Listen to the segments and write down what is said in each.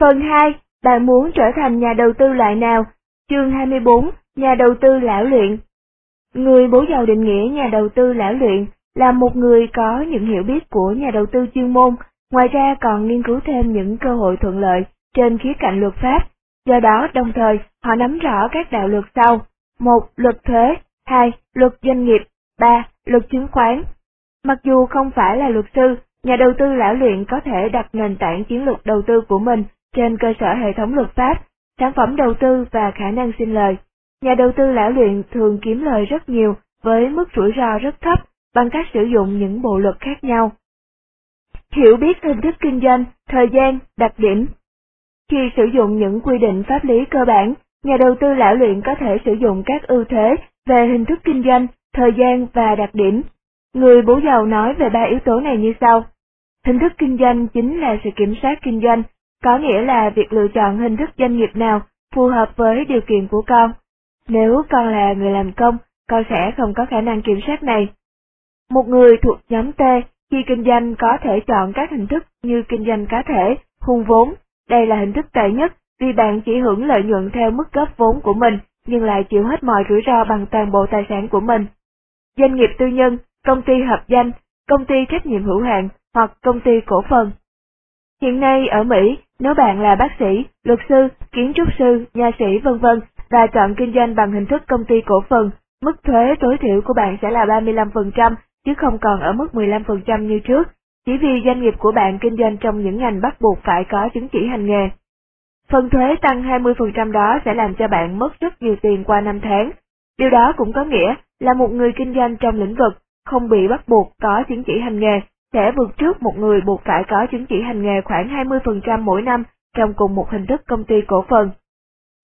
Phần 2, bạn muốn trở thành nhà đầu tư loại nào? Chương 24, nhà đầu tư lão luyện. Người bố giàu định nghĩa nhà đầu tư lão luyện là một người có những hiểu biết của nhà đầu tư chuyên môn, ngoài ra còn nghiên cứu thêm những cơ hội thuận lợi trên khía cạnh luật pháp. Do đó, đồng thời, họ nắm rõ các đạo luật sau. một Luật thuế. 2. Luật doanh nghiệp. 3. Luật chứng khoán. Mặc dù không phải là luật sư, nhà đầu tư lão luyện có thể đặt nền tảng chiến lược đầu tư của mình trên cơ sở hệ thống luật pháp, sản phẩm đầu tư và khả năng sinh lời. Nhà đầu tư lão luyện thường kiếm lời rất nhiều với mức rủi ro rất thấp bằng cách sử dụng những bộ luật khác nhau. Hiểu biết hình thức kinh doanh, thời gian, đặc điểm. Khi sử dụng những quy định pháp lý cơ bản, nhà đầu tư lão luyện có thể sử dụng các ưu thế về hình thức kinh doanh, thời gian và đặc điểm. Người bố giàu nói về ba yếu tố này như sau. Hình thức kinh doanh chính là sự kiểm soát kinh doanh, có nghĩa là việc lựa chọn hình thức doanh nghiệp nào phù hợp với điều kiện của con. Nếu con là người làm công, con sẽ không có khả năng kiểm soát này. Một người thuộc nhóm T khi kinh doanh có thể chọn các hình thức như kinh doanh cá thể, hùng vốn. Đây là hình thức tệ nhất vì bạn chỉ hưởng lợi nhuận theo mức góp vốn của mình nhưng lại chịu hết mọi rủi ro bằng toàn bộ tài sản của mình. Doanh nghiệp tư nhân, công ty hợp danh, công ty trách nhiệm hữu hạn hoặc công ty cổ phần. Hiện nay ở Mỹ, nếu bạn là bác sĩ, luật sư, kiến trúc sư, nha sĩ vân vân và chọn kinh doanh bằng hình thức công ty cổ phần, mức thuế tối thiểu của bạn sẽ là 35% chứ không còn ở mức 15% như trước, chỉ vì doanh nghiệp của bạn kinh doanh trong những ngành bắt buộc phải có chứng chỉ hành nghề. Phần thuế tăng 20% đó sẽ làm cho bạn mất rất nhiều tiền qua năm tháng. Điều đó cũng có nghĩa là một người kinh doanh trong lĩnh vực không bị bắt buộc có chứng chỉ hành nghề sẽ vượt trước một người buộc phải có chứng chỉ hành nghề khoảng 20% mỗi năm trong cùng một hình thức công ty cổ phần.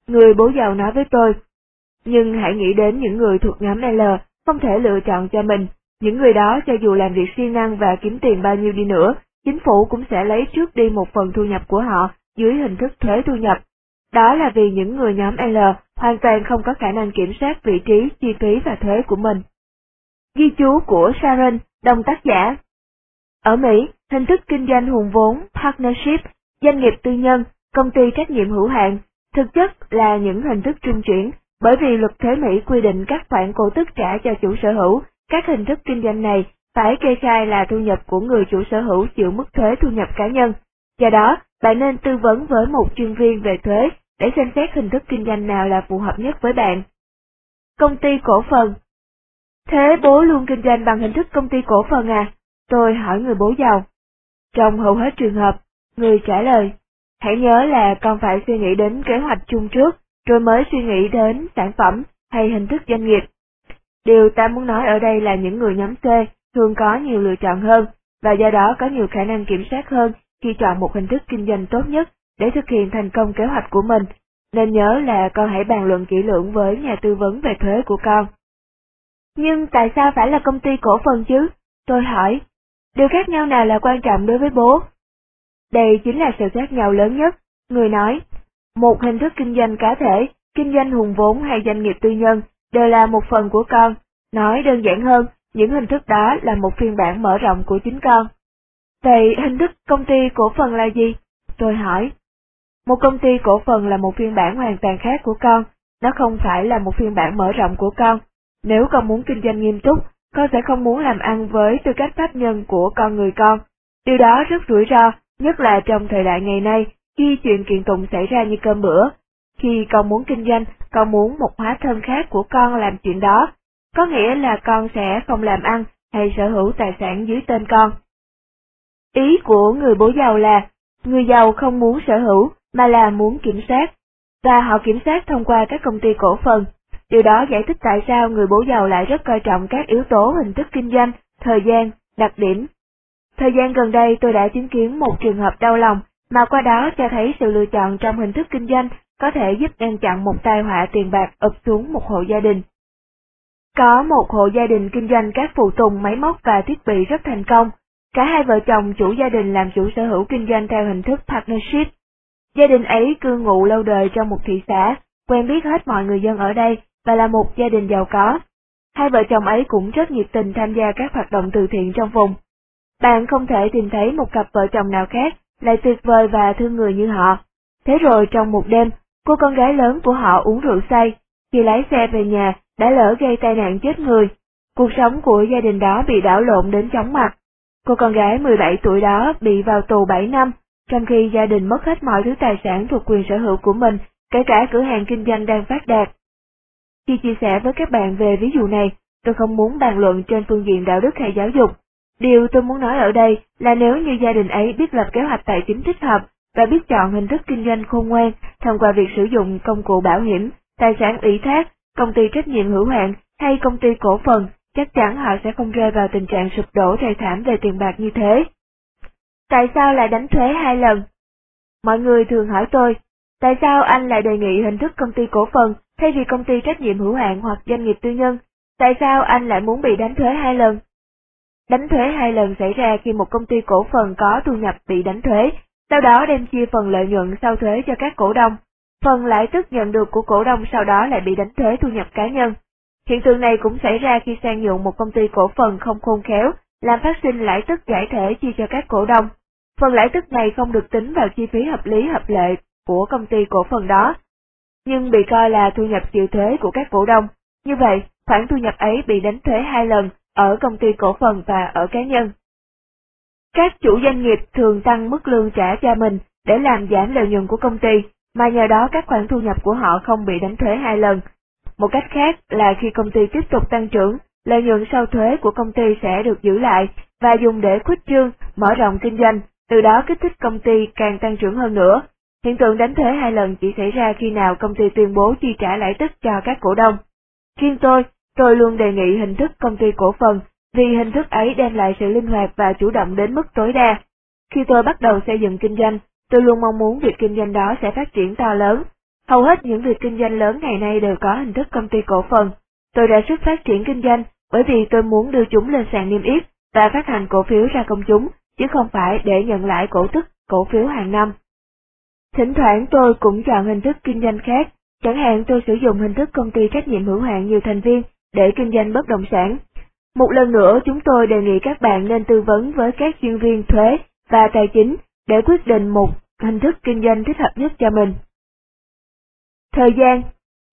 Người bố giàu nói với tôi, nhưng hãy nghĩ đến những người thuộc nhóm L không thể lựa chọn cho mình, những người đó cho dù làm việc siêng năng và kiếm tiền bao nhiêu đi nữa, chính phủ cũng sẽ lấy trước đi một phần thu nhập của họ dưới hình thức thuế thu nhập. Đó là vì những người nhóm L hoàn toàn không có khả năng kiểm soát vị trí, chi phí và thuế của mình. Ghi chú của Sharon, đồng tác giả ở Mỹ, hình thức kinh doanh hùng vốn, partnership, doanh nghiệp tư nhân, công ty trách nhiệm hữu hạn, thực chất là những hình thức trung chuyển, bởi vì luật thuế Mỹ quy định các khoản cổ tức trả cho chủ sở hữu, các hình thức kinh doanh này phải kê khai là thu nhập của người chủ sở hữu chịu mức thuế thu nhập cá nhân. Do đó, bạn nên tư vấn với một chuyên viên về thuế để xem xét hình thức kinh doanh nào là phù hợp nhất với bạn. Công ty cổ phần Thế bố luôn kinh doanh bằng hình thức công ty cổ phần à? Tôi hỏi người bố giàu. Trong hầu hết trường hợp, người trả lời, hãy nhớ là con phải suy nghĩ đến kế hoạch chung trước, rồi mới suy nghĩ đến sản phẩm hay hình thức doanh nghiệp. Điều ta muốn nói ở đây là những người nhóm C thường có nhiều lựa chọn hơn, và do đó có nhiều khả năng kiểm soát hơn khi chọn một hình thức kinh doanh tốt nhất để thực hiện thành công kế hoạch của mình. Nên nhớ là con hãy bàn luận kỹ lưỡng với nhà tư vấn về thuế của con. Nhưng tại sao phải là công ty cổ phần chứ? Tôi hỏi. Điều khác nhau nào là quan trọng đối với bố? Đây chính là sự khác nhau lớn nhất. Người nói, một hình thức kinh doanh cá thể, kinh doanh hùng vốn hay doanh nghiệp tư nhân đều là một phần của con. Nói đơn giản hơn, những hình thức đó là một phiên bản mở rộng của chính con. Vậy hình thức công ty cổ phần là gì? Tôi hỏi. Một công ty cổ phần là một phiên bản hoàn toàn khác của con, nó không phải là một phiên bản mở rộng của con. Nếu con muốn kinh doanh nghiêm túc, con sẽ không muốn làm ăn với tư cách pháp nhân của con người con. Điều đó rất rủi ro, nhất là trong thời đại ngày nay, khi chuyện kiện tụng xảy ra như cơm bữa. Khi con muốn kinh doanh, con muốn một hóa thân khác của con làm chuyện đó, có nghĩa là con sẽ không làm ăn hay sở hữu tài sản dưới tên con. Ý của người bố giàu là, người giàu không muốn sở hữu, mà là muốn kiểm soát, và họ kiểm soát thông qua các công ty cổ phần. Điều đó giải thích tại sao người bố giàu lại rất coi trọng các yếu tố hình thức kinh doanh, thời gian, đặc điểm. Thời gian gần đây tôi đã chứng kiến một trường hợp đau lòng, mà qua đó cho thấy sự lựa chọn trong hình thức kinh doanh có thể giúp ngăn chặn một tai họa tiền bạc ập xuống một hộ gia đình. Có một hộ gia đình kinh doanh các phụ tùng máy móc và thiết bị rất thành công, Cả hai vợ chồng chủ gia đình làm chủ sở hữu kinh doanh theo hình thức partnership. Gia đình ấy cư ngụ lâu đời trong một thị xã, quen biết hết mọi người dân ở đây và là một gia đình giàu có. Hai vợ chồng ấy cũng rất nhiệt tình tham gia các hoạt động từ thiện trong vùng. Bạn không thể tìm thấy một cặp vợ chồng nào khác lại tuyệt vời và thương người như họ. Thế rồi trong một đêm, cô con gái lớn của họ uống rượu say, khi lái xe về nhà đã lỡ gây tai nạn chết người. Cuộc sống của gia đình đó bị đảo lộn đến chóng mặt. Cô con gái 17 tuổi đó bị vào tù 7 năm, trong khi gia đình mất hết mọi thứ tài sản thuộc quyền sở hữu của mình, kể cả cửa hàng kinh doanh đang phát đạt. Khi chia sẻ với các bạn về ví dụ này, tôi không muốn bàn luận trên phương diện đạo đức hay giáo dục. Điều tôi muốn nói ở đây là nếu như gia đình ấy biết lập kế hoạch tài chính thích hợp và biết chọn hình thức kinh doanh khôn ngoan thông qua việc sử dụng công cụ bảo hiểm, tài sản ủy thác, công ty trách nhiệm hữu hạn hay công ty cổ phần, chắc chắn họ sẽ không rơi vào tình trạng sụp đổ thê thảm về tiền bạc như thế. Tại sao lại đánh thuế hai lần? Mọi người thường hỏi tôi, tại sao anh lại đề nghị hình thức công ty cổ phần thay vì công ty trách nhiệm hữu hạn hoặc doanh nghiệp tư nhân? Tại sao anh lại muốn bị đánh thuế hai lần? Đánh thuế hai lần xảy ra khi một công ty cổ phần có thu nhập bị đánh thuế, sau đó đem chia phần lợi nhuận sau thuế cho các cổ đông. Phần lãi tức nhận được của cổ đông sau đó lại bị đánh thuế thu nhập cá nhân. Hiện tượng này cũng xảy ra khi sang nhượng một công ty cổ phần không khôn khéo, làm phát sinh lãi tức giải thể chia cho các cổ đông. Phần lãi tức này không được tính vào chi phí hợp lý hợp lệ của công ty cổ phần đó, nhưng bị coi là thu nhập chịu thuế của các cổ đông. Như vậy, khoản thu nhập ấy bị đánh thuế hai lần ở công ty cổ phần và ở cá nhân. Các chủ doanh nghiệp thường tăng mức lương trả cho mình để làm giảm lợi nhuận của công ty, mà nhờ đó các khoản thu nhập của họ không bị đánh thuế hai lần. Một cách khác là khi công ty tiếp tục tăng trưởng, lợi nhuận sau thuế của công ty sẽ được giữ lại và dùng để khuếch trương, mở rộng kinh doanh, từ đó kích thích công ty càng tăng trưởng hơn nữa. Hiện tượng đánh thuế hai lần chỉ xảy ra khi nào công ty tuyên bố chi trả lãi tức cho các cổ đông. Riêng tôi, tôi luôn đề nghị hình thức công ty cổ phần vì hình thức ấy đem lại sự linh hoạt và chủ động đến mức tối đa. Khi tôi bắt đầu xây dựng kinh doanh, tôi luôn mong muốn việc kinh doanh đó sẽ phát triển to lớn. Hầu hết những việc kinh doanh lớn ngày nay đều có hình thức công ty cổ phần. Tôi đã sức phát triển kinh doanh bởi vì tôi muốn đưa chúng lên sàn niêm yết và phát hành cổ phiếu ra công chúng, chứ không phải để nhận lại cổ tức cổ phiếu hàng năm. Thỉnh thoảng tôi cũng chọn hình thức kinh doanh khác, chẳng hạn tôi sử dụng hình thức công ty trách nhiệm hữu hạn nhiều thành viên để kinh doanh bất động sản. Một lần nữa chúng tôi đề nghị các bạn nên tư vấn với các chuyên viên thuế và tài chính để quyết định một hình thức kinh doanh thích hợp nhất cho mình. Thời gian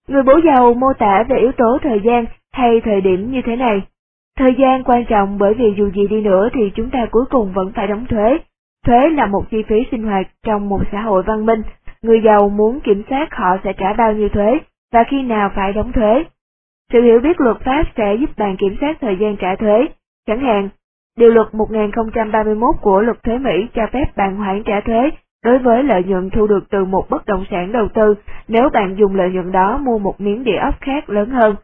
Người bố giàu mô tả về yếu tố thời gian hay thời điểm như thế này. Thời gian quan trọng bởi vì dù gì đi nữa thì chúng ta cuối cùng vẫn phải đóng thuế. Thuế là một chi phí sinh hoạt trong một xã hội văn minh. Người giàu muốn kiểm soát họ sẽ trả bao nhiêu thuế và khi nào phải đóng thuế. Sự hiểu biết luật pháp sẽ giúp bạn kiểm soát thời gian trả thuế. Chẳng hạn, Điều luật 1031 của luật thuế Mỹ cho phép bạn hoãn trả thuế đối với lợi nhuận thu được từ một bất động sản đầu tư nếu bạn dùng lợi nhuận đó mua một miếng địa ốc khác lớn hơn.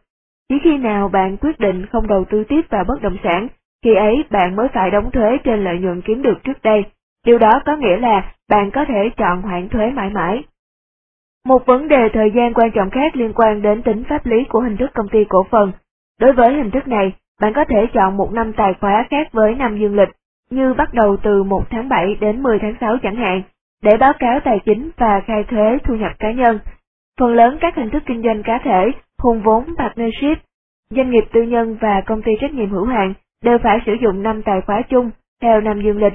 Chỉ khi nào bạn quyết định không đầu tư tiếp vào bất động sản, khi ấy bạn mới phải đóng thuế trên lợi nhuận kiếm được trước đây. Điều đó có nghĩa là bạn có thể chọn hoãn thuế mãi mãi. Một vấn đề thời gian quan trọng khác liên quan đến tính pháp lý của hình thức công ty cổ phần. Đối với hình thức này, bạn có thể chọn một năm tài khóa khác với năm dương lịch, như bắt đầu từ 1 tháng 7 đến 10 tháng 6 chẳng hạn, để báo cáo tài chính và khai thuế thu nhập cá nhân. Phần lớn các hình thức kinh doanh cá thể, hùng vốn partnership, doanh nghiệp tư nhân và công ty trách nhiệm hữu hạn đều phải sử dụng năm tài khóa chung theo năm dương lịch.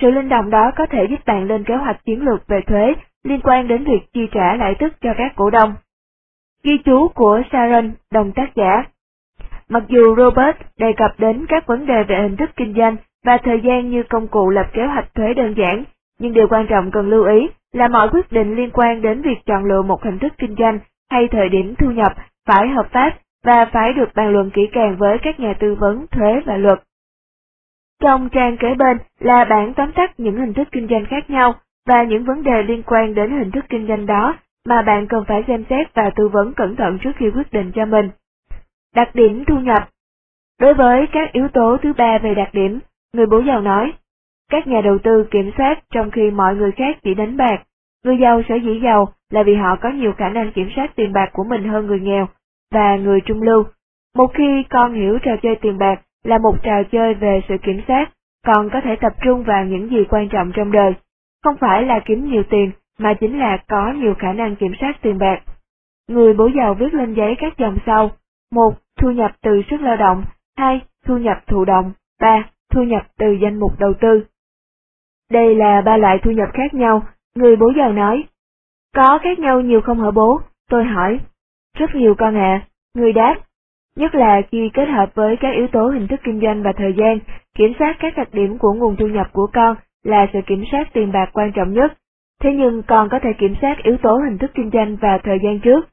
Sự linh động đó có thể giúp bạn lên kế hoạch chiến lược về thuế liên quan đến việc chi trả lãi tức cho các cổ đông. Ghi chú của Sharon, đồng tác giả Mặc dù Robert đề cập đến các vấn đề về hình thức kinh doanh và thời gian như công cụ lập kế hoạch thuế đơn giản, nhưng điều quan trọng cần lưu ý là mọi quyết định liên quan đến việc chọn lựa một hình thức kinh doanh hay thời điểm thu nhập phải hợp pháp và phải được bàn luận kỹ càng với các nhà tư vấn thuế và luật. Trong trang kế bên là bản tóm tắt những hình thức kinh doanh khác nhau và những vấn đề liên quan đến hình thức kinh doanh đó mà bạn cần phải xem xét và tư vấn cẩn thận trước khi quyết định cho mình. Đặc điểm thu nhập Đối với các yếu tố thứ ba về đặc điểm, người bố giàu nói, các nhà đầu tư kiểm soát trong khi mọi người khác chỉ đánh bạc. Người giàu sở dĩ giàu là vì họ có nhiều khả năng kiểm soát tiền bạc của mình hơn người nghèo và người trung lưu. Một khi con hiểu trò chơi tiền bạc là một trò chơi về sự kiểm soát, còn có thể tập trung vào những gì quan trọng trong đời. Không phải là kiếm nhiều tiền, mà chính là có nhiều khả năng kiểm soát tiền bạc. Người bố giàu viết lên giấy các dòng sau. một Thu nhập từ sức lao động. 2. Thu nhập thụ động. 3. Thu nhập từ danh mục đầu tư. Đây là ba loại thu nhập khác nhau, người bố giàu nói. Có khác nhau nhiều không hả bố? Tôi hỏi. Rất nhiều con ạ, người đáp. Nhất là khi kết hợp với các yếu tố hình thức kinh doanh và thời gian, kiểm soát các đặc điểm của nguồn thu nhập của con là sự kiểm soát tiền bạc quan trọng nhất. Thế nhưng con có thể kiểm soát yếu tố hình thức kinh doanh và thời gian trước.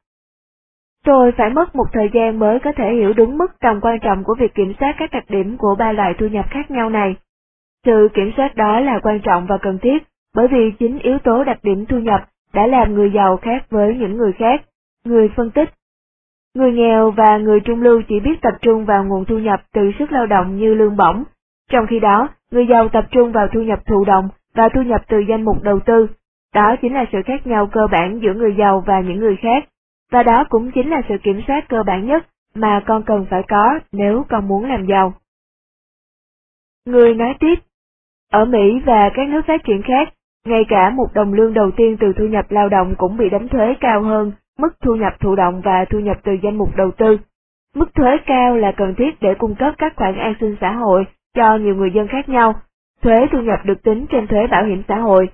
Tôi phải mất một thời gian mới có thể hiểu đúng mức tầm quan trọng của việc kiểm soát các đặc điểm của ba loại thu nhập khác nhau này. Sự kiểm soát đó là quan trọng và cần thiết, bởi vì chính yếu tố đặc điểm thu nhập đã làm người giàu khác với những người khác. Người phân tích Người nghèo và người trung lưu chỉ biết tập trung vào nguồn thu nhập từ sức lao động như lương bổng, trong khi đó, người giàu tập trung vào thu nhập thụ động và thu nhập từ danh mục đầu tư. Đó chính là sự khác nhau cơ bản giữa người giàu và những người khác, và đó cũng chính là sự kiểm soát cơ bản nhất mà con cần phải có nếu con muốn làm giàu. Người nói tiếp, ở Mỹ và các nước phát triển khác, ngay cả một đồng lương đầu tiên từ thu nhập lao động cũng bị đánh thuế cao hơn mức thu nhập thụ động và thu nhập từ danh mục đầu tư. Mức thuế cao là cần thiết để cung cấp các khoản an sinh xã hội cho nhiều người dân khác nhau. Thuế thu nhập được tính trên thuế bảo hiểm xã hội.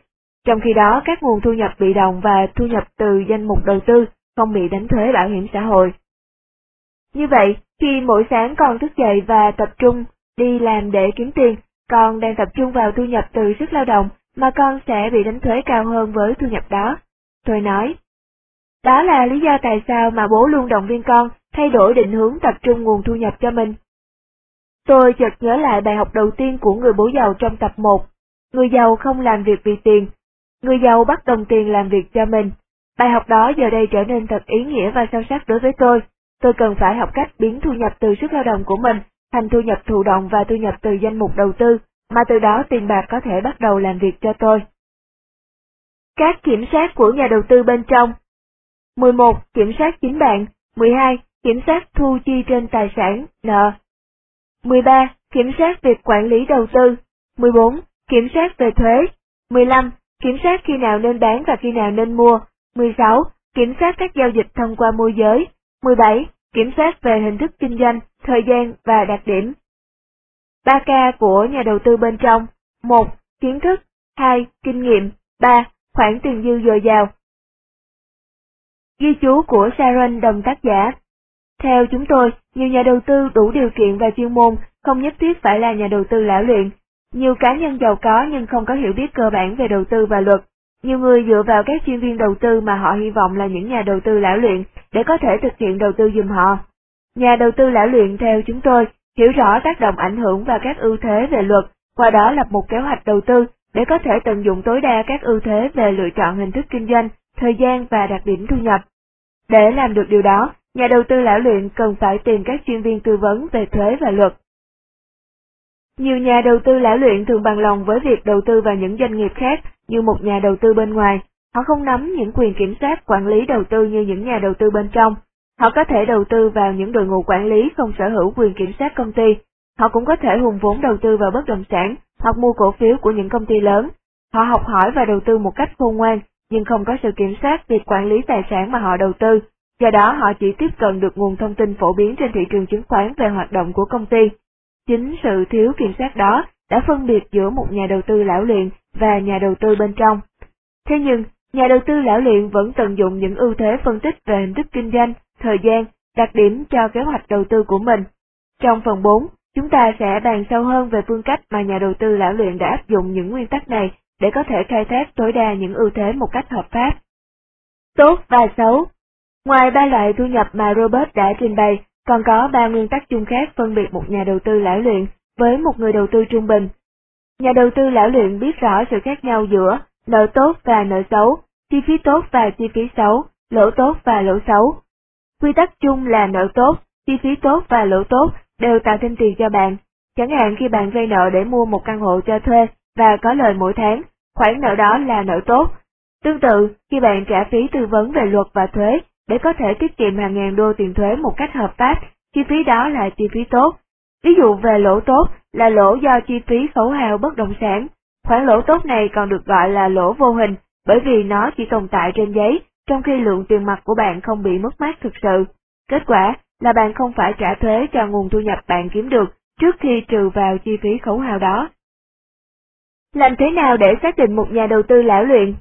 Trong khi đó, các nguồn thu nhập bị động và thu nhập từ danh mục đầu tư không bị đánh thuế bảo hiểm xã hội. Như vậy, khi mỗi sáng con thức dậy và tập trung đi làm để kiếm tiền, con đang tập trung vào thu nhập từ sức lao động mà con sẽ bị đánh thuế cao hơn với thu nhập đó. Tôi nói, đó là lý do tại sao mà bố luôn động viên con thay đổi định hướng tập trung nguồn thu nhập cho mình. Tôi chợt nhớ lại bài học đầu tiên của người bố giàu trong tập 1. Người giàu không làm việc vì tiền. Người giàu bắt đồng tiền làm việc cho mình. Bài học đó giờ đây trở nên thật ý nghĩa và sâu sắc đối với tôi. Tôi cần phải học cách biến thu nhập từ sức lao động của mình thành thu nhập thụ động và thu nhập từ danh mục đầu tư, mà từ đó tiền bạc có thể bắt đầu làm việc cho tôi. Các kiểm soát của nhà đầu tư bên trong 11. Kiểm soát chính bạn 12. Kiểm soát thu chi trên tài sản, nợ 13. Kiểm soát việc quản lý đầu tư 14. Kiểm soát về thuế 15. Kiểm soát khi nào nên bán và khi nào nên mua 16. Kiểm soát các giao dịch thông qua môi giới 17. Kiểm soát về hình thức kinh doanh, thời gian và đặc điểm 3K của nhà đầu tư bên trong 1. Kiến thức 2. Kinh nghiệm 3. Khoản tiền dư dồi dào Ghi chú của Sharon đồng tác giả Theo chúng tôi, nhiều nhà đầu tư đủ điều kiện và chuyên môn không nhất thiết phải là nhà đầu tư lão luyện. Nhiều cá nhân giàu có nhưng không có hiểu biết cơ bản về đầu tư và luật. Nhiều người dựa vào các chuyên viên đầu tư mà họ hy vọng là những nhà đầu tư lão luyện để có thể thực hiện đầu tư giùm họ. Nhà đầu tư lão luyện theo chúng tôi hiểu rõ tác động ảnh hưởng và các ưu thế về luật, qua đó lập một kế hoạch đầu tư để có thể tận dụng tối đa các ưu thế về lựa chọn hình thức kinh doanh, thời gian và đặc điểm thu nhập. Để làm được điều đó, nhà đầu tư lão luyện cần phải tìm các chuyên viên tư vấn về thuế và luật. Nhiều nhà đầu tư lão luyện thường bằng lòng với việc đầu tư vào những doanh nghiệp khác như một nhà đầu tư bên ngoài. Họ không nắm những quyền kiểm soát quản lý đầu tư như những nhà đầu tư bên trong. Họ có thể đầu tư vào những đội ngũ quản lý không sở hữu quyền kiểm soát công ty. Họ cũng có thể hùng vốn đầu tư vào bất động sản hoặc mua cổ phiếu của những công ty lớn. Họ học hỏi và đầu tư một cách khôn ngoan, nhưng không có sự kiểm soát việc quản lý tài sản mà họ đầu tư. Do đó họ chỉ tiếp cận được nguồn thông tin phổ biến trên thị trường chứng khoán về hoạt động của công ty. Chính sự thiếu kiểm soát đó đã phân biệt giữa một nhà đầu tư lão luyện và nhà đầu tư bên trong. Thế nhưng, nhà đầu tư lão luyện vẫn tận dụng những ưu thế phân tích về hình thức kinh doanh, thời gian, đặc điểm cho kế hoạch đầu tư của mình. Trong phần 4, chúng ta sẽ bàn sâu hơn về phương cách mà nhà đầu tư lão luyện đã áp dụng những nguyên tắc này để có thể khai thác tối đa những ưu thế một cách hợp pháp. Tốt và xấu Ngoài ba loại thu nhập mà Robert đã trình bày, còn có ba nguyên tắc chung khác phân biệt một nhà đầu tư lão luyện với một người đầu tư trung bình. Nhà đầu tư lão luyện biết rõ sự khác nhau giữa nợ tốt và nợ xấu, chi phí tốt và chi phí xấu, lỗ tốt và lỗ xấu. Quy tắc chung là nợ tốt, chi phí tốt và lỗ tốt đều tạo thêm tiền cho bạn. Chẳng hạn khi bạn vay nợ để mua một căn hộ cho thuê và có lời mỗi tháng, khoản nợ đó là nợ tốt. Tương tự, khi bạn trả phí tư vấn về luật và thuế để có thể tiết kiệm hàng ngàn đô tiền thuế một cách hợp pháp, chi phí đó là chi phí tốt. Ví dụ về lỗ tốt là lỗ do chi phí khấu hao bất động sản. Khoản lỗ tốt này còn được gọi là lỗ vô hình bởi vì nó chỉ tồn tại trên giấy, trong khi lượng tiền mặt của bạn không bị mất mát thực sự. Kết quả là bạn không phải trả thuế cho nguồn thu nhập bạn kiếm được trước khi trừ vào chi phí khấu hao đó. Làm thế nào để xác định một nhà đầu tư lão luyện?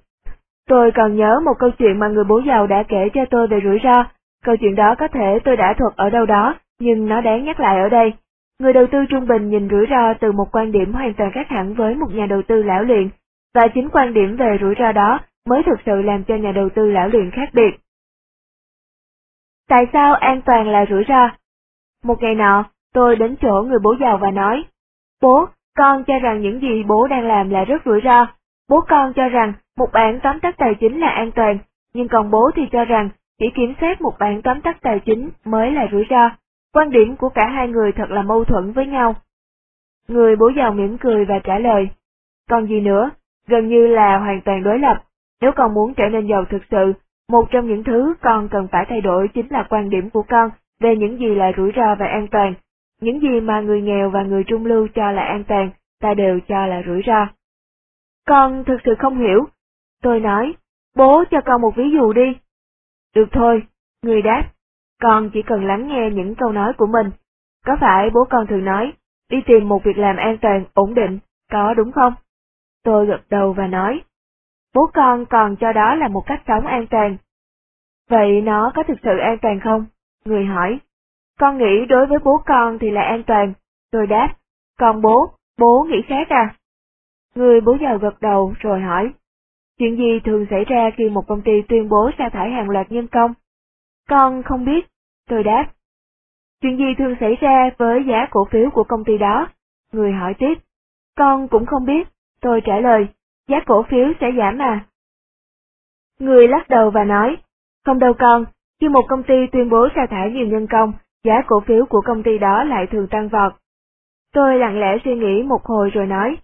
Tôi còn nhớ một câu chuyện mà người bố giàu đã kể cho tôi về rủi ro. Câu chuyện đó có thể tôi đã thuật ở đâu đó, nhưng nó đáng nhắc lại ở đây. Người đầu tư trung bình nhìn rủi ro từ một quan điểm hoàn toàn khác hẳn với một nhà đầu tư lão luyện, và chính quan điểm về rủi ro đó mới thực sự làm cho nhà đầu tư lão luyện khác biệt. Tại sao an toàn là rủi ro? Một ngày nọ, tôi đến chỗ người bố giàu và nói, Bố, con cho rằng những gì bố đang làm là rất rủi ro. Bố con cho rằng một bản tóm tắt tài chính là an toàn, nhưng còn bố thì cho rằng chỉ kiểm soát một bản tóm tắt tài chính mới là rủi ro. Quan điểm của cả hai người thật là mâu thuẫn với nhau. Người bố giàu mỉm cười và trả lời, còn gì nữa, gần như là hoàn toàn đối lập. Nếu con muốn trở nên giàu thực sự, một trong những thứ con cần phải thay đổi chính là quan điểm của con về những gì là rủi ro và an toàn. Những gì mà người nghèo và người trung lưu cho là an toàn, ta đều cho là rủi ro. Con thực sự không hiểu. Tôi nói, bố cho con một ví dụ đi. Được thôi, người đáp, con chỉ cần lắng nghe những câu nói của mình. Có phải bố con thường nói, đi tìm một việc làm an toàn, ổn định, có đúng không? Tôi gật đầu và nói, bố con còn cho đó là một cách sống an toàn. Vậy nó có thực sự an toàn không? Người hỏi. Con nghĩ đối với bố con thì là an toàn. Tôi đáp, còn bố, bố nghĩ khác à? Người bố giàu gật đầu rồi hỏi, chuyện gì thường xảy ra khi một công ty tuyên bố sa thải hàng loạt nhân công? Con không biết, tôi đáp. Chuyện gì thường xảy ra với giá cổ phiếu của công ty đó? Người hỏi tiếp. Con cũng không biết, tôi trả lời, giá cổ phiếu sẽ giảm mà. Người lắc đầu và nói, không đâu con, khi một công ty tuyên bố sa thải nhiều nhân công, giá cổ phiếu của công ty đó lại thường tăng vọt. Tôi lặng lẽ suy nghĩ một hồi rồi nói,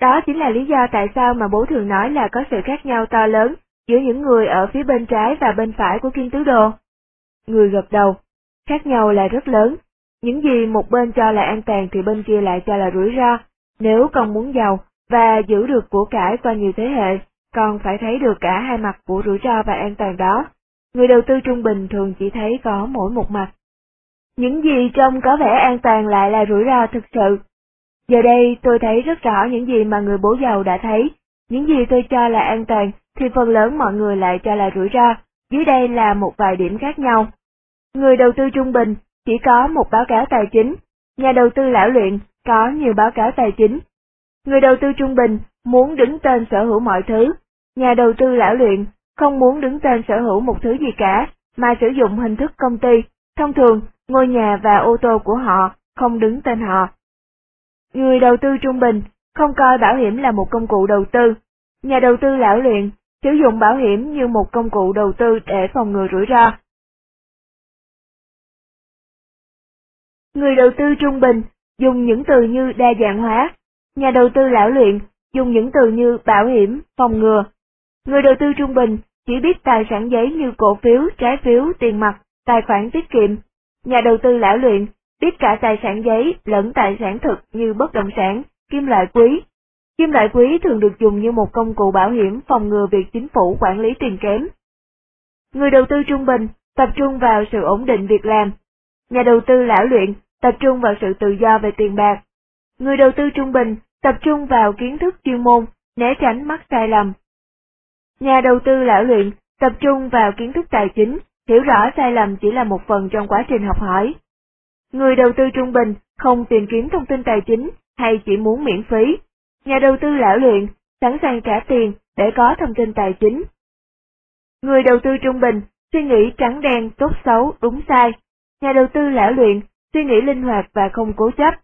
đó chính là lý do tại sao mà bố thường nói là có sự khác nhau to lớn giữa những người ở phía bên trái và bên phải của kim tứ đồ. Người gật đầu, khác nhau là rất lớn, những gì một bên cho là an toàn thì bên kia lại cho là rủi ro. Nếu con muốn giàu và giữ được của cải qua nhiều thế hệ, con phải thấy được cả hai mặt của rủi ro và an toàn đó. Người đầu tư trung bình thường chỉ thấy có mỗi một mặt. Những gì trông có vẻ an toàn lại là rủi ro thực sự. Giờ đây tôi thấy rất rõ những gì mà người bố giàu đã thấy. Những gì tôi cho là an toàn thì phần lớn mọi người lại cho là rủi ro. Dưới đây là một vài điểm khác nhau. Người đầu tư trung bình chỉ có một báo cáo tài chính, nhà đầu tư lão luyện có nhiều báo cáo tài chính. Người đầu tư trung bình muốn đứng tên sở hữu mọi thứ, nhà đầu tư lão luyện không muốn đứng tên sở hữu một thứ gì cả, mà sử dụng hình thức công ty. Thông thường, ngôi nhà và ô tô của họ không đứng tên họ. Người đầu tư trung bình không coi bảo hiểm là một công cụ đầu tư. Nhà đầu tư lão luyện sử dụng bảo hiểm như một công cụ đầu tư để phòng ngừa rủi ro. Người đầu tư trung bình dùng những từ như đa dạng hóa, nhà đầu tư lão luyện dùng những từ như bảo hiểm, phòng ngừa. Người đầu tư trung bình chỉ biết tài sản giấy như cổ phiếu, trái phiếu, tiền mặt, tài khoản tiết kiệm. Nhà đầu tư lão luyện biết cả tài sản giấy lẫn tài sản thực như bất động sản, kim loại quý. Kim loại quý thường được dùng như một công cụ bảo hiểm phòng ngừa việc chính phủ quản lý tiền kém. Người đầu tư trung bình tập trung vào sự ổn định việc làm. Nhà đầu tư lão luyện tập trung vào sự tự do về tiền bạc. Người đầu tư trung bình tập trung vào kiến thức chuyên môn, né tránh mắc sai lầm. Nhà đầu tư lão luyện tập trung vào kiến thức tài chính, hiểu rõ sai lầm chỉ là một phần trong quá trình học hỏi. Người đầu tư trung bình không tìm kiếm thông tin tài chính hay chỉ muốn miễn phí. Nhà đầu tư lão luyện sẵn sàng trả tiền để có thông tin tài chính. Người đầu tư trung bình suy nghĩ trắng đen, tốt xấu, đúng sai. Nhà đầu tư lão luyện suy nghĩ linh hoạt và không cố chấp.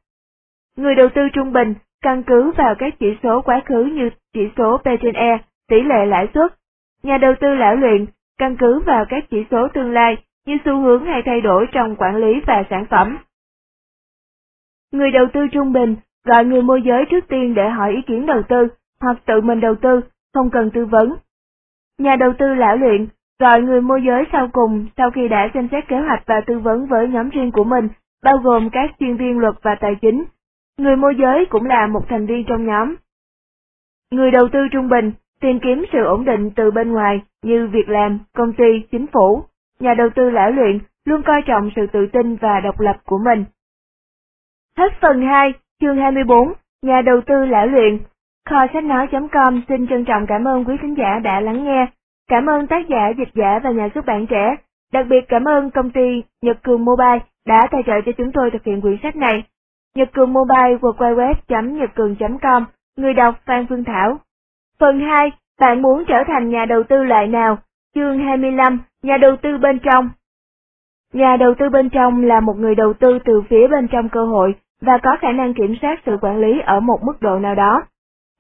Người đầu tư trung bình căn cứ vào các chỉ số quá khứ như chỉ số P/E, tỷ lệ lãi suất. Nhà đầu tư lão luyện căn cứ vào các chỉ số tương lai như xu hướng hay thay đổi trong quản lý và sản phẩm. Người đầu tư trung bình gọi người môi giới trước tiên để hỏi ý kiến đầu tư, hoặc tự mình đầu tư, không cần tư vấn. Nhà đầu tư lão luyện gọi người môi giới sau cùng sau khi đã xem xét kế hoạch và tư vấn với nhóm riêng của mình, bao gồm các chuyên viên luật và tài chính. Người môi giới cũng là một thành viên trong nhóm. Người đầu tư trung bình tìm kiếm sự ổn định từ bên ngoài như việc làm, công ty, chính phủ nhà đầu tư lão luyện luôn coi trọng sự tự tin và độc lập của mình. Hết phần 2, chương 24, nhà đầu tư lão luyện. Kho sách nói.com xin trân trọng cảm ơn quý khán giả đã lắng nghe. Cảm ơn tác giả, dịch giả và nhà xuất bản trẻ. Đặc biệt cảm ơn công ty Nhật Cường Mobile đã tài trợ cho chúng tôi thực hiện quyển sách này. Nhật Cường Mobile www.nhậtcường.com Người đọc Phan Phương Thảo Phần 2. Bạn muốn trở thành nhà đầu tư loại nào? Chương 25. Nhà đầu tư bên trong Nhà đầu tư bên trong là một người đầu tư từ phía bên trong cơ hội và có khả năng kiểm soát sự quản lý ở một mức độ nào đó.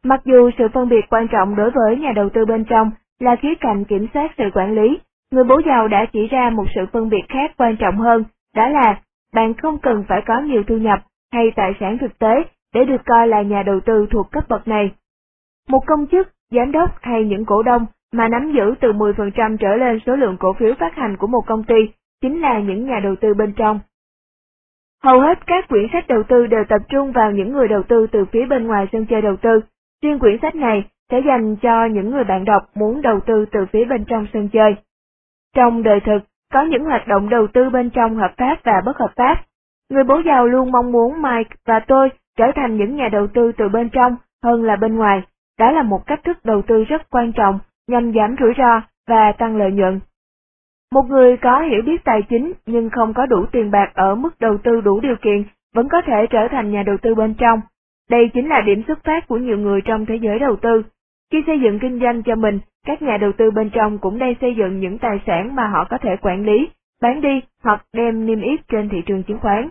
Mặc dù sự phân biệt quan trọng đối với nhà đầu tư bên trong là khía cạnh kiểm soát sự quản lý, người bố giàu đã chỉ ra một sự phân biệt khác quan trọng hơn, đó là bạn không cần phải có nhiều thu nhập hay tài sản thực tế để được coi là nhà đầu tư thuộc cấp bậc này. Một công chức, giám đốc hay những cổ đông mà nắm giữ từ 10% trở lên số lượng cổ phiếu phát hành của một công ty chính là những nhà đầu tư bên trong. Hầu hết các quyển sách đầu tư đều tập trung vào những người đầu tư từ phía bên ngoài sân chơi đầu tư. Riêng quyển sách này sẽ dành cho những người bạn đọc muốn đầu tư từ phía bên trong sân chơi. Trong đời thực, có những hoạt động đầu tư bên trong hợp pháp và bất hợp pháp. Người bố giàu luôn mong muốn Mike và tôi trở thành những nhà đầu tư từ bên trong hơn là bên ngoài. Đó là một cách thức đầu tư rất quan trọng nhằm giảm rủi ro và tăng lợi nhuận. Một người có hiểu biết tài chính nhưng không có đủ tiền bạc ở mức đầu tư đủ điều kiện vẫn có thể trở thành nhà đầu tư bên trong. Đây chính là điểm xuất phát của nhiều người trong thế giới đầu tư. Khi xây dựng kinh doanh cho mình, các nhà đầu tư bên trong cũng đang xây dựng những tài sản mà họ có thể quản lý, bán đi hoặc đem niêm yết trên thị trường chứng khoán.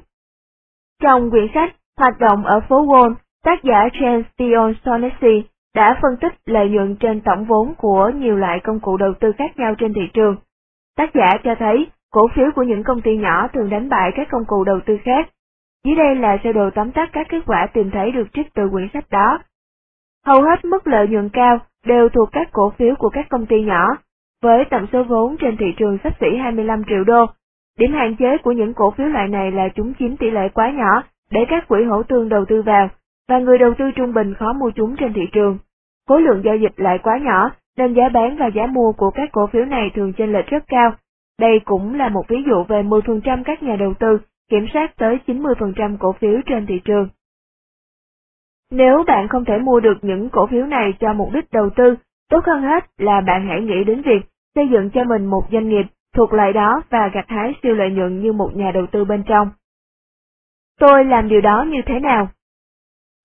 Trong quyển sách Hoạt động ở phố Wall, tác giả James Dion Shaughnessy đã phân tích lợi nhuận trên tổng vốn của nhiều loại công cụ đầu tư khác nhau trên thị trường. Tác giả cho thấy cổ phiếu của những công ty nhỏ thường đánh bại các công cụ đầu tư khác. Dưới đây là sơ đồ tóm tắt các kết quả tìm thấy được trích từ quyển sách đó. Hầu hết mức lợi nhuận cao đều thuộc các cổ phiếu của các công ty nhỏ, với tổng số vốn trên thị trường sắp xỉ 25 triệu đô. Điểm hạn chế của những cổ phiếu loại này là chúng chiếm tỷ lệ quá nhỏ để các quỹ hỗ tương đầu tư vào, và người đầu tư trung bình khó mua chúng trên thị trường. Khối lượng giao dịch lại quá nhỏ, nên giá bán và giá mua của các cổ phiếu này thường chênh lệch rất cao. Đây cũng là một ví dụ về 10% các nhà đầu tư kiểm soát tới 90% cổ phiếu trên thị trường. Nếu bạn không thể mua được những cổ phiếu này cho mục đích đầu tư, tốt hơn hết là bạn hãy nghĩ đến việc xây dựng cho mình một doanh nghiệp thuộc loại đó và gặt hái siêu lợi nhuận như một nhà đầu tư bên trong. Tôi làm điều đó như thế nào?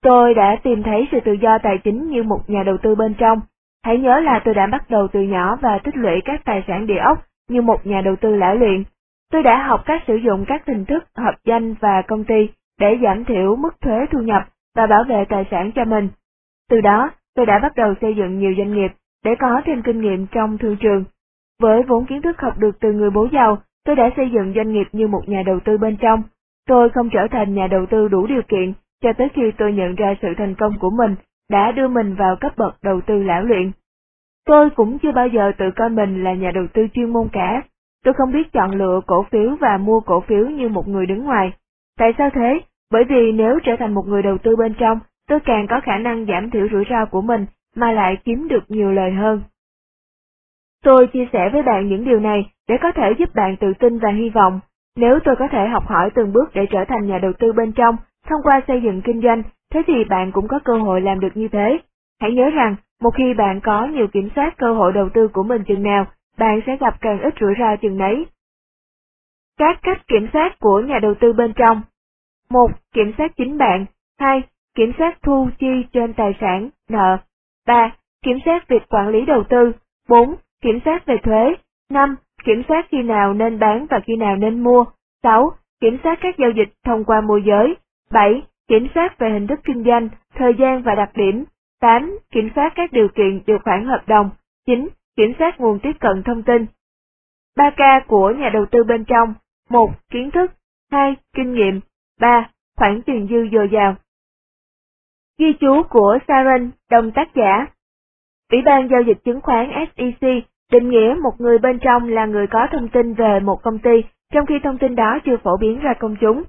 Tôi đã tìm thấy sự tự do tài chính như một nhà đầu tư bên trong. Hãy nhớ là tôi đã bắt đầu từ nhỏ và tích lũy các tài sản địa ốc như một nhà đầu tư lão luyện. Tôi đã học cách sử dụng các hình thức hợp danh và công ty để giảm thiểu mức thuế thu nhập và bảo vệ tài sản cho mình. Từ đó, tôi đã bắt đầu xây dựng nhiều doanh nghiệp để có thêm kinh nghiệm trong thương trường. Với vốn kiến thức học được từ người bố giàu, tôi đã xây dựng doanh nghiệp như một nhà đầu tư bên trong. Tôi không trở thành nhà đầu tư đủ điều kiện cho tới khi tôi nhận ra sự thành công của mình đã đưa mình vào cấp bậc đầu tư lão luyện. Tôi cũng chưa bao giờ tự coi mình là nhà đầu tư chuyên môn cả. Tôi không biết chọn lựa cổ phiếu và mua cổ phiếu như một người đứng ngoài. Tại sao thế? Bởi vì nếu trở thành một người đầu tư bên trong, tôi càng có khả năng giảm thiểu rủi ro của mình mà lại kiếm được nhiều lời hơn. Tôi chia sẻ với bạn những điều này để có thể giúp bạn tự tin và hy vọng. Nếu tôi có thể học hỏi từng bước để trở thành nhà đầu tư bên trong, thông qua xây dựng kinh doanh, thế thì bạn cũng có cơ hội làm được như thế. Hãy nhớ rằng, một khi bạn có nhiều kiểm soát cơ hội đầu tư của mình chừng nào, bạn sẽ gặp càng ít rủi ro chừng nấy. Các cách kiểm soát của nhà đầu tư bên trong 1. Kiểm soát chính bạn 2. Kiểm soát thu chi trên tài sản, nợ 3. Kiểm soát việc quản lý đầu tư 4. Kiểm soát về thuế 5. Kiểm soát khi nào nên bán và khi nào nên mua 6. Kiểm soát các giao dịch thông qua môi giới 7. Kiểm soát về hình thức kinh doanh, thời gian và đặc điểm. 8. Kiểm soát các điều kiện điều khoản hợp đồng. 9. Kiểm soát nguồn tiếp cận thông tin. 3K của nhà đầu tư bên trong. 1. Kiến thức. 2. Kinh nghiệm. 3. Khoản tiền dư dồi dào. Ghi chú của Saren, đồng tác giả. Ủy ban giao dịch chứng khoán SEC định nghĩa một người bên trong là người có thông tin về một công ty, trong khi thông tin đó chưa phổ biến ra công chúng.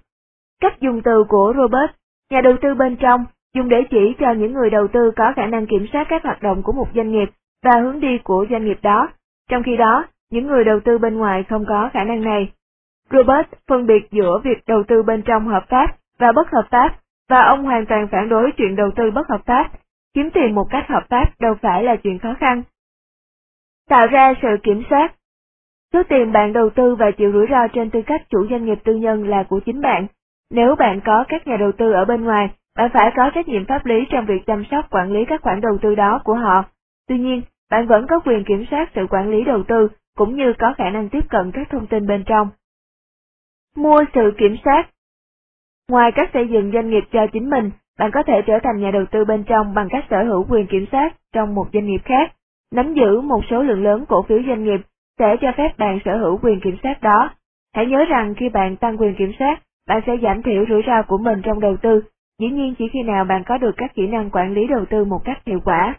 Cách dùng từ của Robert, nhà đầu tư bên trong, dùng để chỉ cho những người đầu tư có khả năng kiểm soát các hoạt động của một doanh nghiệp và hướng đi của doanh nghiệp đó, trong khi đó, những người đầu tư bên ngoài không có khả năng này. Robert phân biệt giữa việc đầu tư bên trong hợp pháp và bất hợp pháp, và ông hoàn toàn phản đối chuyện đầu tư bất hợp pháp. kiếm tiền một cách hợp pháp đâu phải là chuyện khó khăn. Tạo ra sự kiểm soát Số tiền bạn đầu tư và chịu rủi ro trên tư cách chủ doanh nghiệp tư nhân là của chính bạn. Nếu bạn có các nhà đầu tư ở bên ngoài, bạn phải có trách nhiệm pháp lý trong việc chăm sóc quản lý các khoản đầu tư đó của họ. Tuy nhiên, bạn vẫn có quyền kiểm soát sự quản lý đầu tư, cũng như có khả năng tiếp cận các thông tin bên trong. Mua sự kiểm soát Ngoài cách xây dựng doanh nghiệp cho chính mình, bạn có thể trở thành nhà đầu tư bên trong bằng cách sở hữu quyền kiểm soát trong một doanh nghiệp khác, nắm giữ một số lượng lớn cổ phiếu doanh nghiệp sẽ cho phép bạn sở hữu quyền kiểm soát đó. Hãy nhớ rằng khi bạn tăng quyền kiểm soát, bạn sẽ giảm thiểu rủi ro của mình trong đầu tư, dĩ nhiên chỉ khi nào bạn có được các kỹ năng quản lý đầu tư một cách hiệu quả.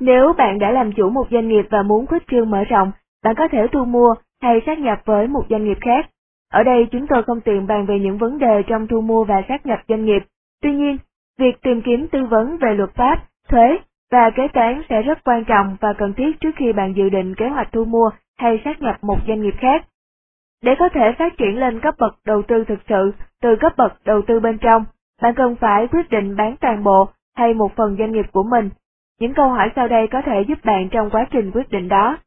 Nếu bạn đã làm chủ một doanh nghiệp và muốn khuếch trương mở rộng, bạn có thể thu mua hay sát nhập với một doanh nghiệp khác. Ở đây chúng tôi không tiện bàn về những vấn đề trong thu mua và sát nhập doanh nghiệp. Tuy nhiên, việc tìm kiếm tư vấn về luật pháp, thuế và kế toán sẽ rất quan trọng và cần thiết trước khi bạn dự định kế hoạch thu mua hay sát nhập một doanh nghiệp khác. Để có thể phát triển lên cấp bậc đầu tư thực sự từ cấp bậc đầu tư bên trong, bạn cần phải quyết định bán toàn bộ hay một phần doanh nghiệp của mình. Những câu hỏi sau đây có thể giúp bạn trong quá trình quyết định đó.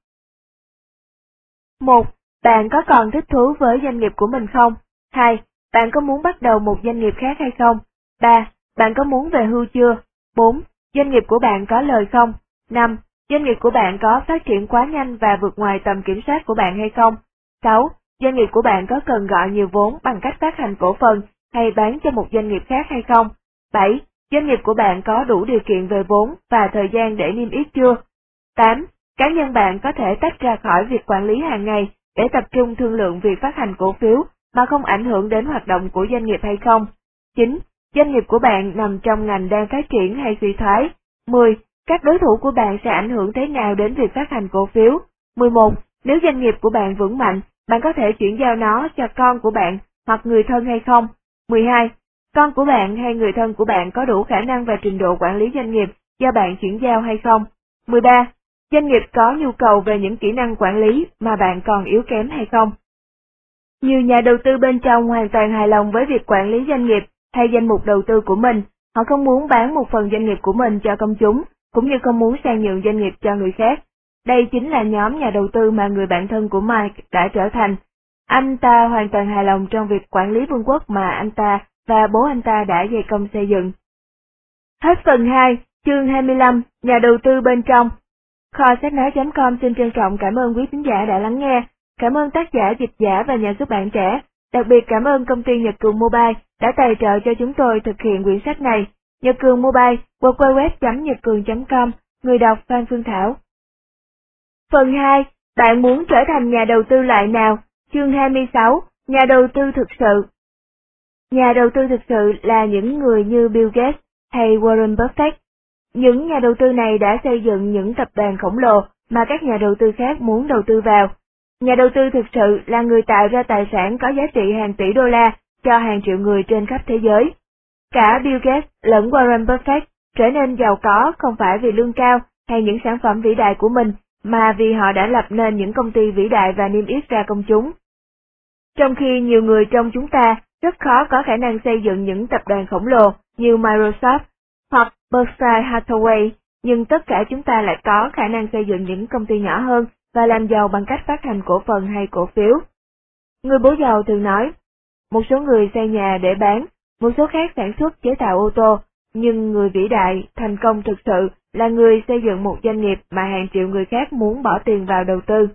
1. Bạn có còn thích thú với doanh nghiệp của mình không? 2. Bạn có muốn bắt đầu một doanh nghiệp khác hay không? 3. Bạn có muốn về hưu chưa? 4. Doanh nghiệp của bạn có lời không? 5. Doanh nghiệp của bạn có phát triển quá nhanh và vượt ngoài tầm kiểm soát của bạn hay không? 6. Doanh nghiệp của bạn có cần gọi nhiều vốn bằng cách phát hành cổ phần hay bán cho một doanh nghiệp khác hay không? 7. Doanh nghiệp của bạn có đủ điều kiện về vốn và thời gian để niêm yết chưa? 8. Cá nhân bạn có thể tách ra khỏi việc quản lý hàng ngày để tập trung thương lượng việc phát hành cổ phiếu mà không ảnh hưởng đến hoạt động của doanh nghiệp hay không? 9. Doanh nghiệp của bạn nằm trong ngành đang phát triển hay suy thoái? 10. Các đối thủ của bạn sẽ ảnh hưởng thế nào đến việc phát hành cổ phiếu? 11. Nếu doanh nghiệp của bạn vững mạnh, bạn có thể chuyển giao nó cho con của bạn hoặc người thân hay không? 12. Con của bạn hay người thân của bạn có đủ khả năng và trình độ quản lý doanh nghiệp do bạn chuyển giao hay không? 13. Doanh nghiệp có nhu cầu về những kỹ năng quản lý mà bạn còn yếu kém hay không? Nhiều nhà đầu tư bên trong hoàn toàn hài lòng với việc quản lý doanh nghiệp hay danh mục đầu tư của mình, họ không muốn bán một phần doanh nghiệp của mình cho công chúng, cũng như không muốn sang nhượng doanh nghiệp cho người khác. Đây chính là nhóm nhà đầu tư mà người bạn thân của Mike đã trở thành. Anh ta hoàn toàn hài lòng trong việc quản lý vương quốc mà anh ta và bố anh ta đã dày công xây dựng. Hết phần 2, chương 25, nhà đầu tư bên trong. Kho sách nói.com xin trân trọng cảm ơn quý khán giả đã lắng nghe. Cảm ơn tác giả, dịch giả và nhà xuất bản trẻ. Đặc biệt cảm ơn công ty Nhật Cường Mobile đã tài trợ cho chúng tôi thực hiện quyển sách này. Nhật Cường Mobile, www.nhậtcường.com, người đọc Phan Phương Thảo. Phần 2, bạn muốn trở thành nhà đầu tư loại nào? Chương 26, nhà đầu tư thực sự. Nhà đầu tư thực sự là những người như Bill Gates hay Warren Buffett. Những nhà đầu tư này đã xây dựng những tập đoàn khổng lồ mà các nhà đầu tư khác muốn đầu tư vào. Nhà đầu tư thực sự là người tạo ra tài sản có giá trị hàng tỷ đô la cho hàng triệu người trên khắp thế giới. Cả Bill Gates lẫn Warren Buffett trở nên giàu có không phải vì lương cao hay những sản phẩm vĩ đại của mình, mà vì họ đã lập nên những công ty vĩ đại và niêm yết ra công chúng. Trong khi nhiều người trong chúng ta rất khó có khả năng xây dựng những tập đoàn khổng lồ như Microsoft hoặc Berkshire Hathaway, nhưng tất cả chúng ta lại có khả năng xây dựng những công ty nhỏ hơn và làm giàu bằng cách phát hành cổ phần hay cổ phiếu. Người bố giàu thường nói, một số người xây nhà để bán, một số khác sản xuất chế tạo ô tô, nhưng người vĩ đại, thành công thực sự là người xây dựng một doanh nghiệp mà hàng triệu người khác muốn bỏ tiền vào đầu tư.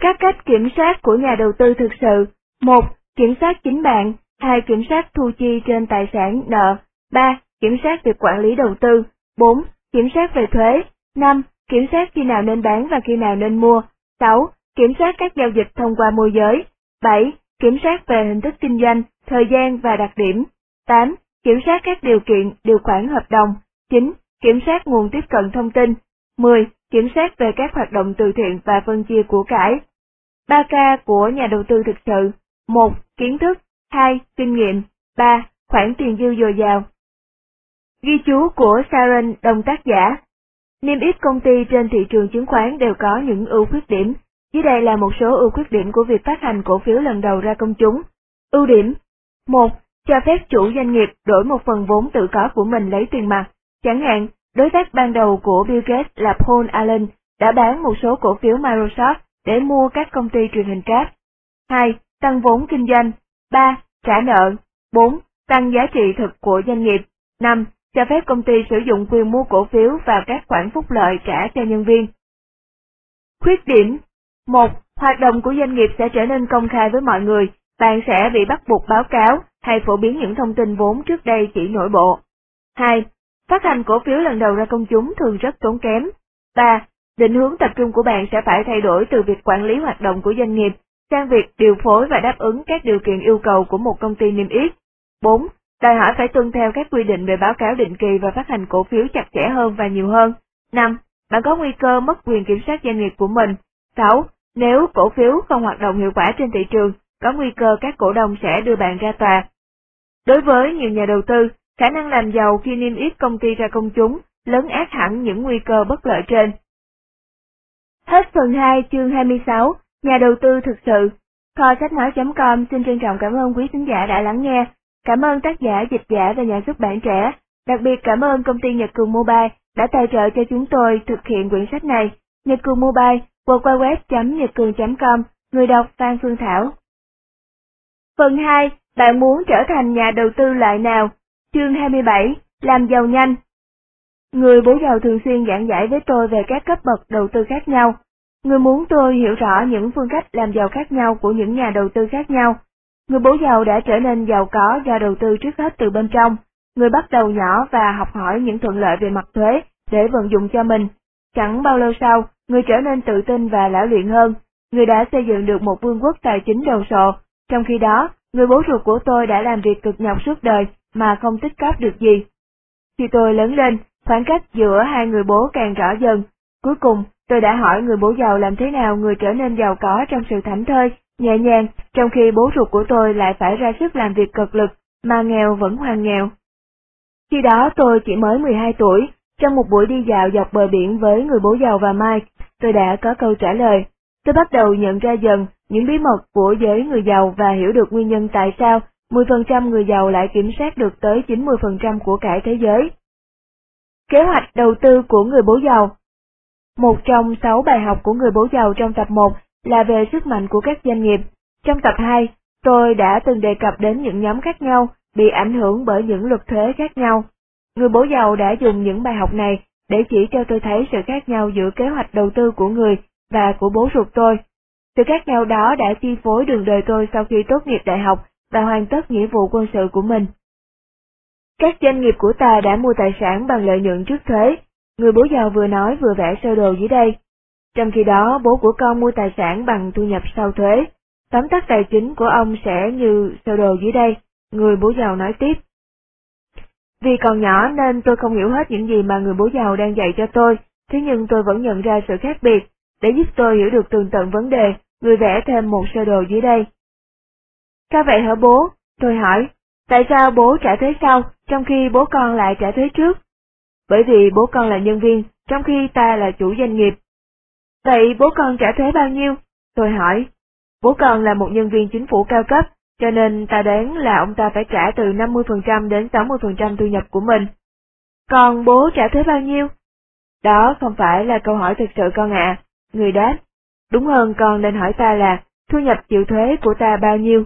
Các cách kiểm soát của nhà đầu tư thực sự 1. Kiểm soát chính bạn 2. Kiểm soát thu chi trên tài sản nợ 3. Kiểm soát việc quản lý đầu tư 4. Kiểm soát về thuế 5. Kiểm soát khi nào nên bán và khi nào nên mua 6. Kiểm soát các giao dịch thông qua môi giới 7. Kiểm soát về hình thức kinh doanh, thời gian và đặc điểm 8. Kiểm soát các điều kiện, điều khoản hợp đồng 9. Kiểm soát nguồn tiếp cận thông tin 10. Kiểm soát về các hoạt động từ thiện và phân chia của cải 3K của nhà đầu tư thực sự 1. Kiến thức 2. Kinh nghiệm 3. Khoản tiền dư dồi dào Ghi chú của Sharon, đồng tác giả Niêm yết công ty trên thị trường chứng khoán đều có những ưu khuyết điểm. Dưới đây là một số ưu khuyết điểm của việc phát hành cổ phiếu lần đầu ra công chúng. Ưu điểm 1. cho phép chủ doanh nghiệp đổi một phần vốn tự có của mình lấy tiền mặt. Chẳng hạn, đối tác ban đầu của Bill Gates là Paul Allen đã bán một số cổ phiếu Microsoft để mua các công ty truyền hình cáp. 2. Tăng vốn kinh doanh. 3. Trả nợ. 4. Tăng giá trị thực của doanh nghiệp. 5. Cho phép công ty sử dụng quyền mua cổ phiếu và các khoản phúc lợi trả cho nhân viên. Khuyết điểm 1. Hoạt động của doanh nghiệp sẽ trở nên công khai với mọi người, bạn sẽ bị bắt buộc báo cáo hay phổ biến những thông tin vốn trước đây chỉ nội bộ. 2. Phát hành cổ phiếu lần đầu ra công chúng thường rất tốn kém. 3. Định hướng tập trung của bạn sẽ phải thay đổi từ việc quản lý hoạt động của doanh nghiệp sang việc điều phối và đáp ứng các điều kiện yêu cầu của một công ty niêm yết. 4. Đòi hỏi phải tuân theo các quy định về báo cáo định kỳ và phát hành cổ phiếu chặt chẽ hơn và nhiều hơn. 5. Bạn có nguy cơ mất quyền kiểm soát doanh nghiệp của mình. 6. Nếu cổ phiếu không hoạt động hiệu quả trên thị trường, có nguy cơ các cổ đông sẽ đưa bạn ra tòa. Đối với nhiều nhà đầu tư, khả năng làm giàu khi niêm yết công ty ra công chúng lớn ác hẳn những nguy cơ bất lợi trên. Hết phần 2 chương 26, nhà đầu tư thực sự. Kho sách nói.com xin trân trọng cảm ơn quý khán giả đã lắng nghe. Cảm ơn tác giả, dịch giả và nhà xuất bản trẻ. Đặc biệt cảm ơn công ty Nhật Cường Mobile đã tài trợ cho chúng tôi thực hiện quyển sách này. Nhật Cường Mobile, www.nhậtcường.com, người đọc Phan Phương Thảo. Phần 2, bạn muốn trở thành nhà đầu tư loại nào? Chương 27, làm giàu nhanh. Người bố giàu thường xuyên giảng giải với tôi về các cấp bậc đầu tư khác nhau. Người muốn tôi hiểu rõ những phương cách làm giàu khác nhau của những nhà đầu tư khác nhau. Người bố giàu đã trở nên giàu có do đầu tư trước hết từ bên trong. Người bắt đầu nhỏ và học hỏi những thuận lợi về mặt thuế để vận dụng cho mình. Chẳng bao lâu sau, người trở nên tự tin và lão luyện hơn. Người đã xây dựng được một vương quốc tài chính đồ sộ. Trong khi đó, người bố ruột của tôi đã làm việc cực nhọc suốt đời mà không tích cóp được gì. Khi tôi lớn lên, khoảng cách giữa hai người bố càng rõ dần. Cuối cùng, tôi đã hỏi người bố giàu làm thế nào người trở nên giàu có trong sự thảnh thơi, nhẹ nhàng, trong khi bố ruột của tôi lại phải ra sức làm việc cực lực, mà nghèo vẫn hoàn nghèo. Khi đó tôi chỉ mới 12 tuổi, trong một buổi đi dạo dọc bờ biển với người bố giàu và Mike, tôi đã có câu trả lời. Tôi bắt đầu nhận ra dần những bí mật của giới người giàu và hiểu được nguyên nhân tại sao 10% người giàu lại kiểm soát được tới 90% của cải thế giới. Kế hoạch đầu tư của người bố giàu Một trong sáu bài học của người bố giàu trong tập 1 là về sức mạnh của các doanh nghiệp. Trong tập 2, tôi đã từng đề cập đến những nhóm khác nhau bị ảnh hưởng bởi những luật thuế khác nhau. Người bố giàu đã dùng những bài học này để chỉ cho tôi thấy sự khác nhau giữa kế hoạch đầu tư của người và của bố ruột tôi. Sự khác nhau đó đã chi phối đường đời tôi sau khi tốt nghiệp đại học và hoàn tất nghĩa vụ quân sự của mình. Các doanh nghiệp của ta đã mua tài sản bằng lợi nhuận trước thuế, người bố giàu vừa nói vừa vẽ sơ đồ dưới đây. Trong khi đó, bố của con mua tài sản bằng thu nhập sau thuế. Tóm tắt tài chính của ông sẽ như sơ đồ dưới đây, người bố giàu nói tiếp. Vì còn nhỏ nên tôi không hiểu hết những gì mà người bố giàu đang dạy cho tôi, thế nhưng tôi vẫn nhận ra sự khác biệt. Để giúp tôi hiểu được tường tận vấn đề, người vẽ thêm một sơ đồ dưới đây. Sao vậy hả bố? Tôi hỏi, tại sao bố trả thuế sau, trong khi bố con lại trả thuế trước? Bởi vì bố con là nhân viên, trong khi ta là chủ doanh nghiệp. Vậy bố con trả thuế bao nhiêu? Tôi hỏi. Bố con là một nhân viên chính phủ cao cấp, cho nên ta đoán là ông ta phải trả từ 50% đến 60% thu nhập của mình. Còn bố trả thuế bao nhiêu? Đó không phải là câu hỏi thực sự con ạ. Người đáp, đúng hơn con nên hỏi ta là, thu nhập chịu thuế của ta bao nhiêu?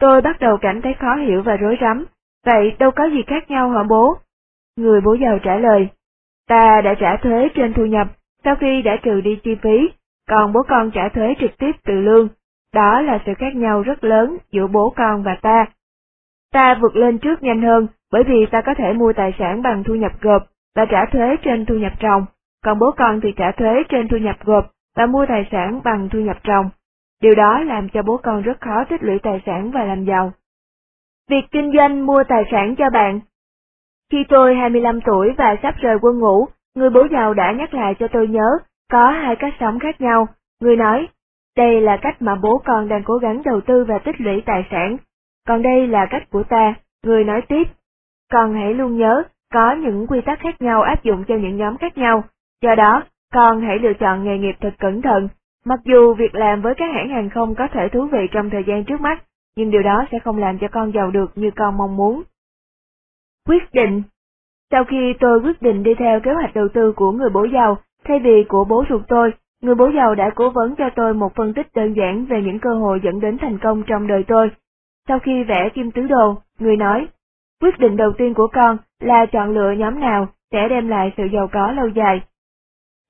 Tôi bắt đầu cảm thấy khó hiểu và rối rắm, vậy đâu có gì khác nhau hả bố? Người bố giàu trả lời, ta đã trả thuế trên thu nhập sau khi đã trừ đi chi phí, còn bố con trả thuế trực tiếp từ lương. Đó là sự khác nhau rất lớn giữa bố con và ta. Ta vượt lên trước nhanh hơn bởi vì ta có thể mua tài sản bằng thu nhập gộp và trả thuế trên thu nhập trồng, còn bố con thì trả thuế trên thu nhập gộp và mua tài sản bằng thu nhập trồng. Điều đó làm cho bố con rất khó tích lũy tài sản và làm giàu. Việc kinh doanh mua tài sản cho bạn Khi tôi 25 tuổi và sắp rời quân ngũ, người bố giàu đã nhắc lại cho tôi nhớ, có hai cách sống khác nhau. Người nói, đây là cách mà bố con đang cố gắng đầu tư và tích lũy tài sản. Còn đây là cách của ta, người nói tiếp. Con hãy luôn nhớ, có những quy tắc khác nhau áp dụng cho những nhóm khác nhau. Do đó, con hãy lựa chọn nghề nghiệp thật cẩn thận. Mặc dù việc làm với các hãng hàng không có thể thú vị trong thời gian trước mắt, nhưng điều đó sẽ không làm cho con giàu được như con mong muốn. Quyết định Sau khi tôi quyết định đi theo kế hoạch đầu tư của người bố giàu, thay vì của bố ruột tôi, người bố giàu đã cố vấn cho tôi một phân tích đơn giản về những cơ hội dẫn đến thành công trong đời tôi. Sau khi vẽ kim tứ đồ, người nói, quyết định đầu tiên của con là chọn lựa nhóm nào sẽ đem lại sự giàu có lâu dài.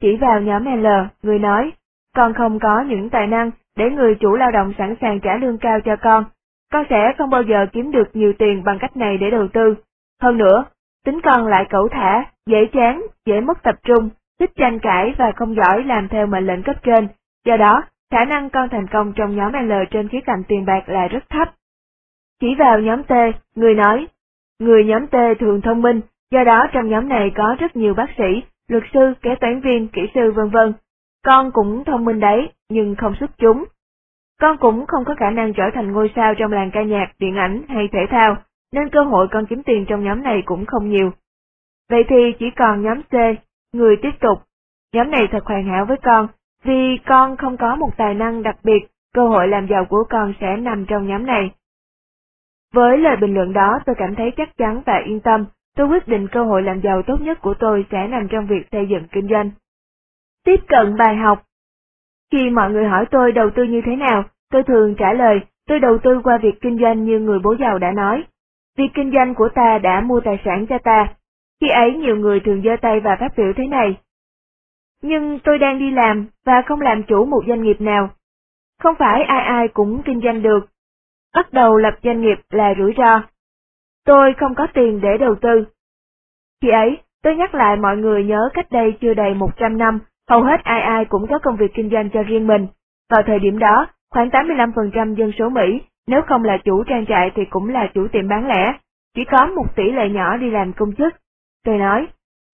Chỉ vào nhóm L, người nói, con không có những tài năng để người chủ lao động sẵn sàng trả lương cao cho con. Con sẽ không bao giờ kiếm được nhiều tiền bằng cách này để đầu tư. Hơn nữa, tính con lại cẩu thả, dễ chán, dễ mất tập trung, thích tranh cãi và không giỏi làm theo mệnh lệnh cấp trên. Do đó, khả năng con thành công trong nhóm L trên khía cạnh tiền bạc là rất thấp. Chỉ vào nhóm T, người nói, người nhóm T thường thông minh, do đó trong nhóm này có rất nhiều bác sĩ, luật sư, kế toán viên, kỹ sư vân vân. Con cũng thông minh đấy, nhưng không xuất chúng. Con cũng không có khả năng trở thành ngôi sao trong làng ca nhạc, điện ảnh hay thể thao, nên cơ hội con kiếm tiền trong nhóm này cũng không nhiều. Vậy thì chỉ còn nhóm C, người tiếp tục. Nhóm này thật hoàn hảo với con, vì con không có một tài năng đặc biệt, cơ hội làm giàu của con sẽ nằm trong nhóm này. Với lời bình luận đó tôi cảm thấy chắc chắn và yên tâm, tôi quyết định cơ hội làm giàu tốt nhất của tôi sẽ nằm trong việc xây dựng kinh doanh. Tiếp cận bài học Khi mọi người hỏi tôi đầu tư như thế nào, tôi thường trả lời tôi đầu tư qua việc kinh doanh như người bố giàu đã nói. Việc kinh doanh của ta đã mua tài sản cho ta. Khi ấy nhiều người thường giơ tay và phát biểu thế này. Nhưng tôi đang đi làm và không làm chủ một doanh nghiệp nào. Không phải ai ai cũng kinh doanh được. Bắt đầu lập doanh nghiệp là rủi ro. Tôi không có tiền để đầu tư. Khi ấy, tôi nhắc lại mọi người nhớ cách đây chưa đầy 100 năm, hầu hết ai ai cũng có công việc kinh doanh cho riêng mình. Vào thời điểm đó, khoảng 85% dân số Mỹ, nếu không là chủ trang trại thì cũng là chủ tiệm bán lẻ, chỉ có một tỷ lệ nhỏ đi làm công chức. Tôi nói,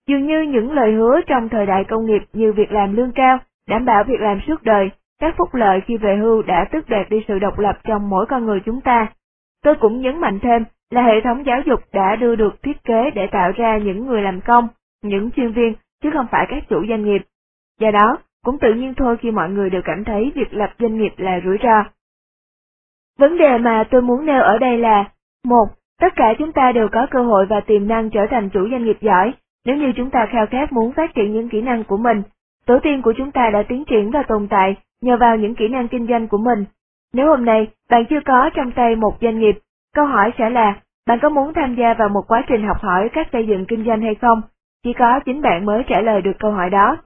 dường như những lời hứa trong thời đại công nghiệp như việc làm lương cao, đảm bảo việc làm suốt đời, các phúc lợi khi về hưu đã tước đoạt đi sự độc lập trong mỗi con người chúng ta. Tôi cũng nhấn mạnh thêm là hệ thống giáo dục đã đưa được thiết kế để tạo ra những người làm công, những chuyên viên, chứ không phải các chủ doanh nghiệp. Do đó, cũng tự nhiên thôi khi mọi người đều cảm thấy việc lập doanh nghiệp là rủi ro. Vấn đề mà tôi muốn nêu ở đây là, một, tất cả chúng ta đều có cơ hội và tiềm năng trở thành chủ doanh nghiệp giỏi, nếu như chúng ta khao khát muốn phát triển những kỹ năng của mình. Tổ tiên của chúng ta đã tiến triển và tồn tại nhờ vào những kỹ năng kinh doanh của mình. Nếu hôm nay bạn chưa có trong tay một doanh nghiệp, câu hỏi sẽ là, bạn có muốn tham gia vào một quá trình học hỏi cách xây dựng kinh doanh hay không? Chỉ có chính bạn mới trả lời được câu hỏi đó.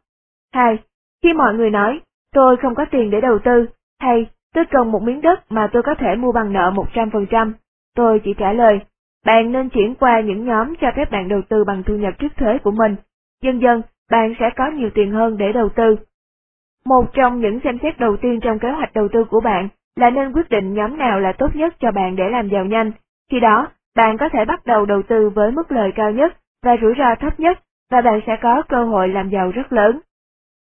2. Khi mọi người nói, tôi không có tiền để đầu tư, hay tôi cần một miếng đất mà tôi có thể mua bằng nợ 100%, tôi chỉ trả lời, bạn nên chuyển qua những nhóm cho phép bạn đầu tư bằng thu nhập trước thuế của mình. Dần dần, bạn sẽ có nhiều tiền hơn để đầu tư. Một trong những xem xét đầu tiên trong kế hoạch đầu tư của bạn là nên quyết định nhóm nào là tốt nhất cho bạn để làm giàu nhanh. Khi đó, bạn có thể bắt đầu đầu tư với mức lời cao nhất và rủi ro thấp nhất, và bạn sẽ có cơ hội làm giàu rất lớn.